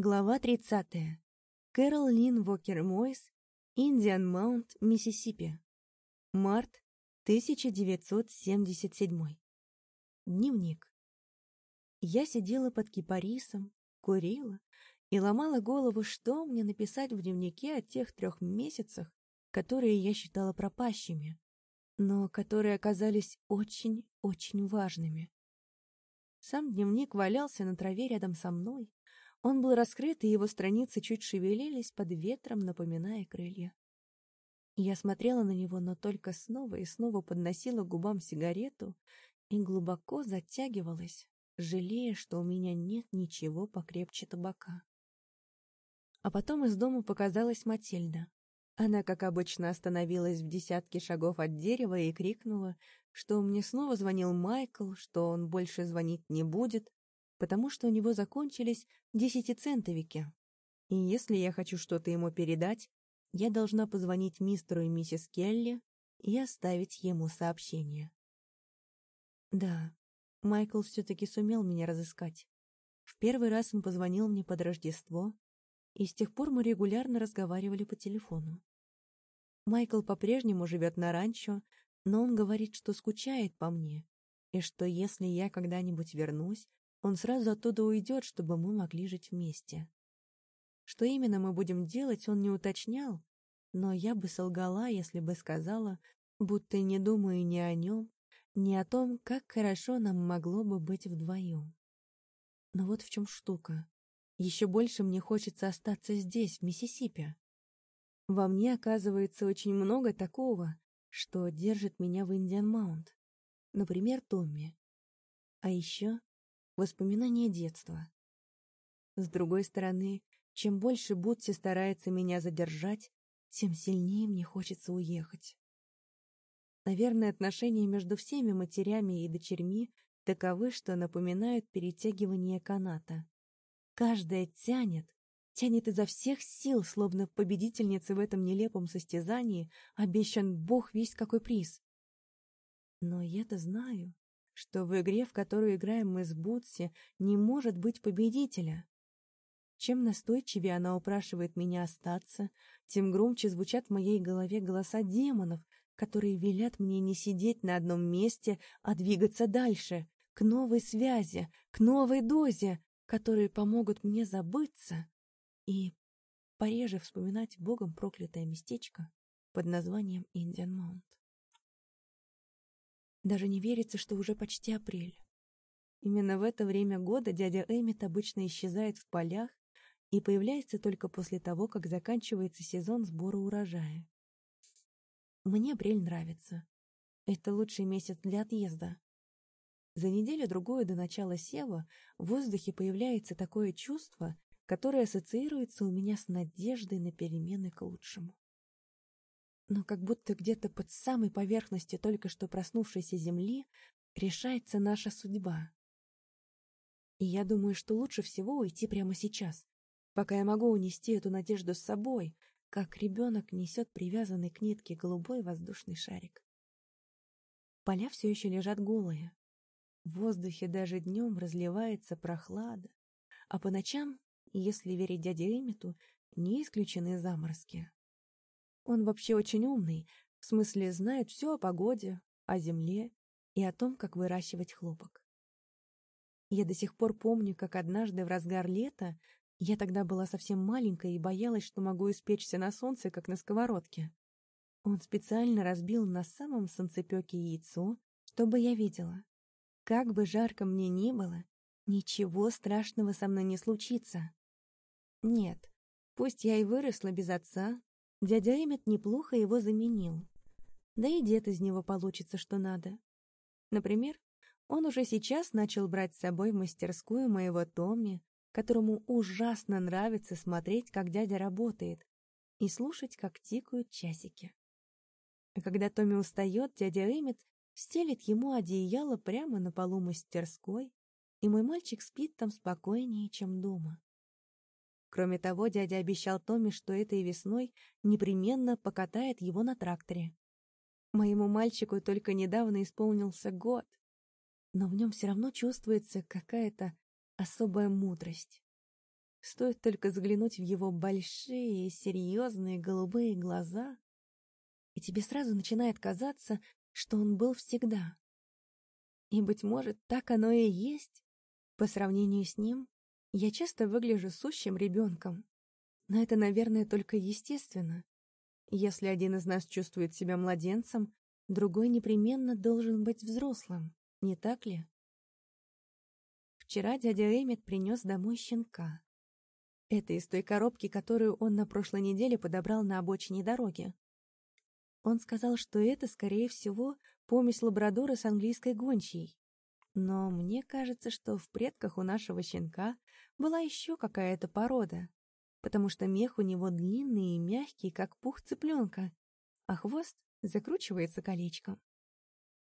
Глава 30. Кэрол Лин Вокер Мойс, Индиан Маунт, Миссисипи. Март 1977. Дневник. Я сидела под кипарисом, курила и ломала голову, что мне написать в дневнике о тех трех месяцах, которые я считала пропащими, но которые оказались очень-очень важными. Сам дневник валялся на траве рядом со мной. Он был раскрыт, и его страницы чуть шевелились под ветром, напоминая крылья. Я смотрела на него, но только снова и снова подносила губам сигарету и глубоко затягивалась, жалея, что у меня нет ничего покрепче табака. А потом из дома показалась Матильда. Она, как обычно, остановилась в десятке шагов от дерева и крикнула, что мне снова звонил Майкл, что он больше звонить не будет, потому что у него закончились десятицентовики. И если я хочу что-то ему передать, я должна позвонить мистеру и миссис Келли и оставить ему сообщение. Да, Майкл все-таки сумел меня разыскать. В первый раз он позвонил мне под Рождество, и с тех пор мы регулярно разговаривали по телефону. Майкл по-прежнему живет на ранчо, но он говорит, что скучает по мне, и что если я когда-нибудь вернусь, он сразу оттуда уйдет, чтобы мы могли жить вместе. Что именно мы будем делать, он не уточнял, но я бы солгала, если бы сказала, будто не думаю ни о нем, ни о том, как хорошо нам могло бы быть вдвоем. Но вот в чем штука. Еще больше мне хочется остаться здесь, в Миссисипи. Во мне оказывается очень много такого, что держит меня в Индиан Маунт. Например, Томми. А еще воспоминания детства. С другой стороны, чем больше Бутси старается меня задержать, тем сильнее мне хочется уехать. Наверное, отношения между всеми матерями и дочерьми таковы, что напоминают перетягивание каната. Каждая тянет, тянет изо всех сил, словно победительнице в этом нелепом состязании обещан бог весь какой приз. Но я-то знаю, что в игре, в которую играем мы с Бутси, не может быть победителя. Чем настойчивее она упрашивает меня остаться, тем громче звучат в моей голове голоса демонов, которые велят мне не сидеть на одном месте, а двигаться дальше, к новой связи, к новой дозе, которые помогут мне забыться и пореже вспоминать богом проклятое местечко под названием Индиан Маунт. Даже не верится, что уже почти апрель. Именно в это время года дядя Эммит обычно исчезает в полях и появляется только после того, как заканчивается сезон сбора урожая. Мне апрель нравится. Это лучший месяц для отъезда. За неделю-другую до начала сева в воздухе появляется такое чувство, которое ассоциируется у меня с надеждой на перемены к лучшему. Но как будто где-то под самой поверхностью только что проснувшейся земли решается наша судьба. И я думаю, что лучше всего уйти прямо сейчас, пока я могу унести эту надежду с собой, как ребенок несет привязанный к нитке голубой воздушный шарик. Поля все еще лежат голые. В воздухе даже днем разливается прохлада, а по ночам если верить дяде Эмиту, не исключены заморозки. Он вообще очень умный, в смысле знает все о погоде, о земле и о том, как выращивать хлопок. Я до сих пор помню, как однажды в разгар лета, я тогда была совсем маленькая и боялась, что могу испечься на солнце, как на сковородке. Он специально разбил на самом солнцепёке яйцо, чтобы я видела. Как бы жарко мне ни было, ничего страшного со мной не случится. Нет, пусть я и выросла без отца, дядя Эммет неплохо его заменил. Да и дед из него получится, что надо. Например, он уже сейчас начал брать с собой в мастерскую моего Томми, которому ужасно нравится смотреть, как дядя работает, и слушать, как тикают часики. А когда Томми устает, дядя Эммет стелит ему одеяло прямо на полу мастерской, и мой мальчик спит там спокойнее, чем дома. Кроме того, дядя обещал Томми, что этой весной непременно покатает его на тракторе. Моему мальчику только недавно исполнился год, но в нем все равно чувствуется какая-то особая мудрость. Стоит только заглянуть в его большие, серьезные голубые глаза, и тебе сразу начинает казаться, что он был всегда. И, быть может, так оно и есть. По сравнению с ним, я часто выгляжу сущим ребенком. Но это, наверное, только естественно. Если один из нас чувствует себя младенцем, другой непременно должен быть взрослым, не так ли? Вчера дядя Эммет принес домой щенка. Это из той коробки, которую он на прошлой неделе подобрал на обочине дороги. Он сказал, что это, скорее всего, помесь лабрадора с английской гончей. Но мне кажется, что в предках у нашего щенка была еще какая-то порода, потому что мех у него длинный и мягкий, как пух цыпленка, а хвост закручивается колечком.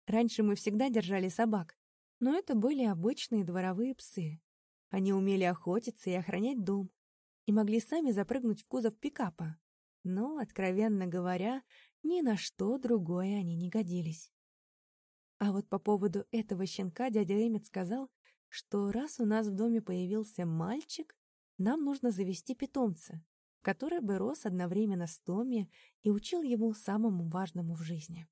Раньше мы всегда держали собак, но это были обычные дворовые псы. Они умели охотиться и охранять дом, и могли сами запрыгнуть в кузов пикапа. Но, откровенно говоря, ни на что другое они не годились. А вот по поводу этого щенка дядя Эммет сказал, что раз у нас в доме появился мальчик, нам нужно завести питомца, который бы рос одновременно с Томми и учил ему самому важному в жизни.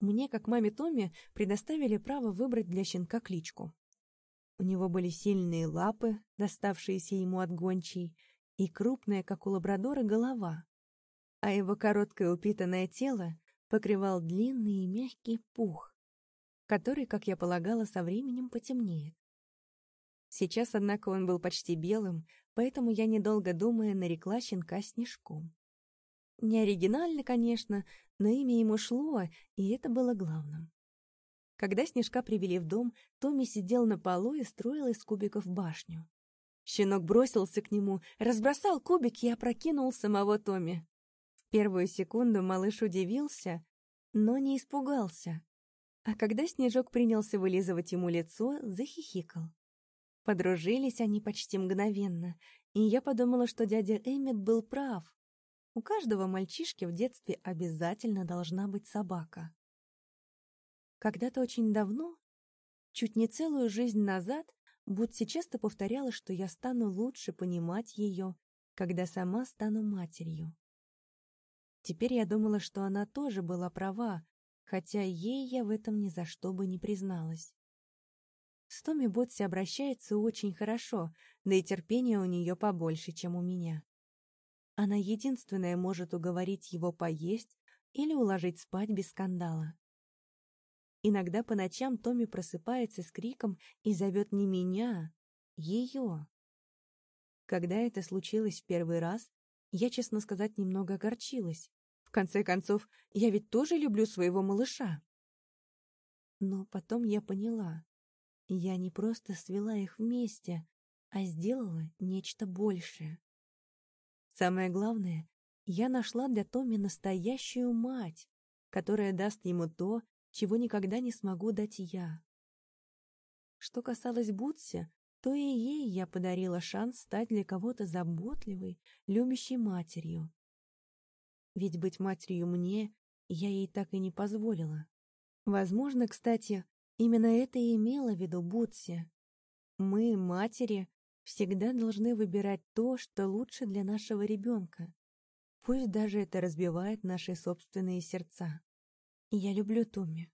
Мне, как маме Томми, предоставили право выбрать для щенка кличку. У него были сильные лапы, доставшиеся ему от гончей, и крупная, как у лабрадора, голова. А его короткое упитанное тело покрывал длинный и мягкий пух, который, как я полагала, со временем потемнеет. Сейчас, однако, он был почти белым, поэтому я, недолго думая, нарекла щенка Снежком. Не оригинально, конечно, но имя ему шло, и это было главным. Когда Снежка привели в дом, Томми сидел на полу и строил из кубиков башню. Щенок бросился к нему, разбросал кубики и опрокинул самого Томми. Первую секунду малыш удивился, но не испугался. А когда Снежок принялся вылизывать ему лицо, захихикал. Подружились они почти мгновенно, и я подумала, что дядя Эммет был прав. У каждого мальчишки в детстве обязательно должна быть собака. Когда-то очень давно, чуть не целую жизнь назад, Бутси часто повторяла, что я стану лучше понимать ее, когда сама стану матерью. Теперь я думала, что она тоже была права, хотя ей я в этом ни за что бы не призналась. С Томми Ботси обращается очень хорошо, да и терпения у нее побольше, чем у меня. Она единственная может уговорить его поесть или уложить спать без скандала. Иногда по ночам Томми просыпается с криком и зовет не меня, ее. Когда это случилось в первый раз, я, честно сказать, немного огорчилась. Конце концов, я ведь тоже люблю своего малыша. Но потом я поняла. Я не просто свела их вместе, а сделала нечто большее. Самое главное, я нашла для Томми настоящую мать, которая даст ему то, чего никогда не смогу дать я. Что касалось Бутси, то и ей я подарила шанс стать для кого-то заботливой, любящей матерью. Ведь быть матерью мне я ей так и не позволила. Возможно, кстати, именно это и имела в виду Бутси. Мы, матери, всегда должны выбирать то, что лучше для нашего ребенка. Пусть даже это разбивает наши собственные сердца. Я люблю Томми.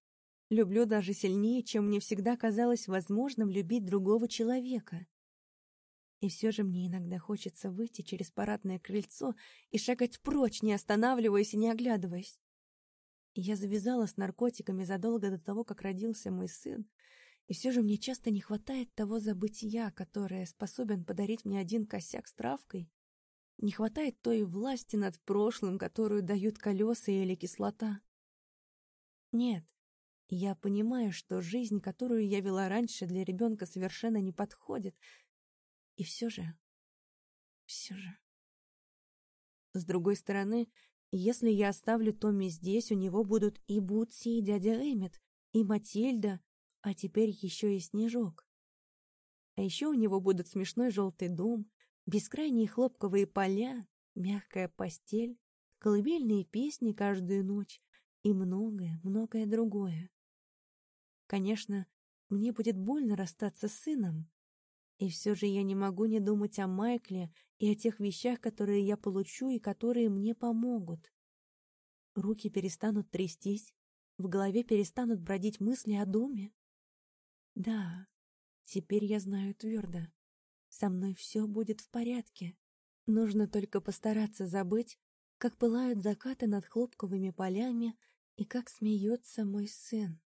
Люблю даже сильнее, чем мне всегда казалось возможным любить другого человека. И все же мне иногда хочется выйти через парадное крыльцо и шагать прочь, не останавливаясь и не оглядываясь. Я завязала с наркотиками задолго до того, как родился мой сын, и все же мне часто не хватает того забытия, которое способен подарить мне один косяк с травкой. Не хватает той власти над прошлым, которую дают колеса или кислота. Нет, я понимаю, что жизнь, которую я вела раньше, для ребенка совершенно не подходит. И все же... Все же... С другой стороны, если я оставлю Томми здесь, у него будут и Бутси, и дядя Эммет, и Матильда, а теперь еще и Снежок. А еще у него будут смешной желтый дом, бескрайние хлопковые поля, мягкая постель, колыбельные песни каждую ночь, и многое, многое другое. Конечно, мне будет больно расстаться с сыном, И все же я не могу не думать о Майкле и о тех вещах, которые я получу и которые мне помогут. Руки перестанут трястись, в голове перестанут бродить мысли о доме. Да, теперь я знаю твердо. Со мной все будет в порядке. Нужно только постараться забыть, как пылают закаты над хлопковыми полями и как смеется мой сын.